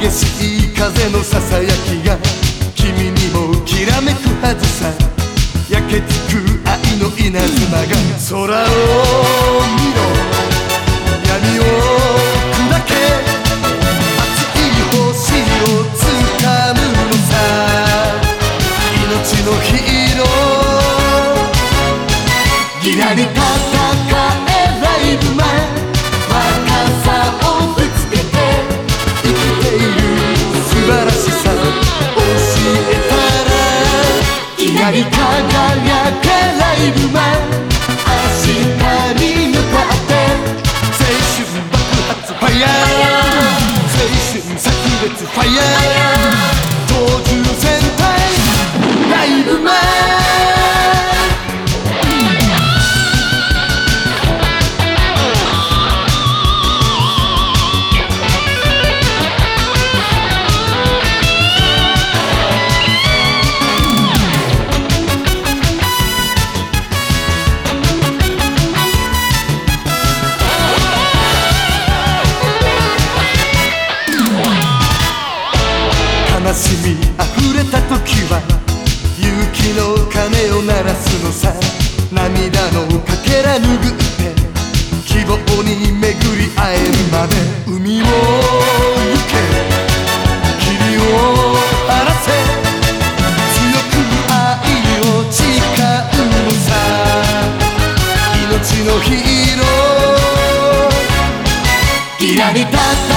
激しい風のささやきが君にもきらめくはずさ。焼けつく愛の稲妻が空を見ろ。闇を砕け。熱い星をつかむのさ。命のヒーロー。ギラリ戦え光り輝くライブマンは勇気の鐘を鳴らすのさ涙のかけら拭って希望に巡り会えるまで海を行け。霧を晴らせ強く愛を誓うのさ。命のヒーロー。ギラリ戦え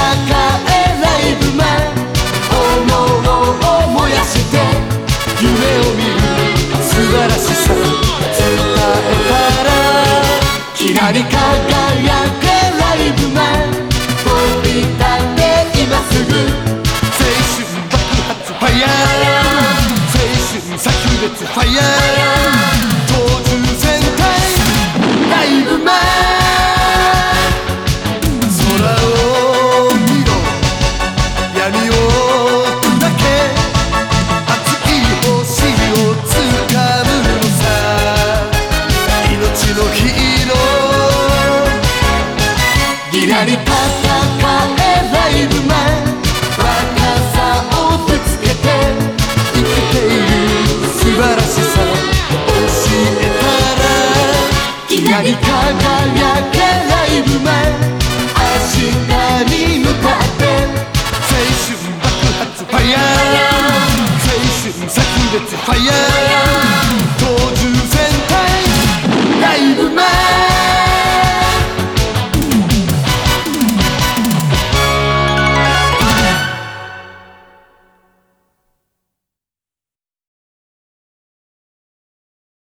ーギラリ戦えライブマン若さをぶつけて生きている素晴らしさ教えたらきらり輝けライブマン明日に向かって青春爆発ファイヤー。青春炸裂ファイヤー。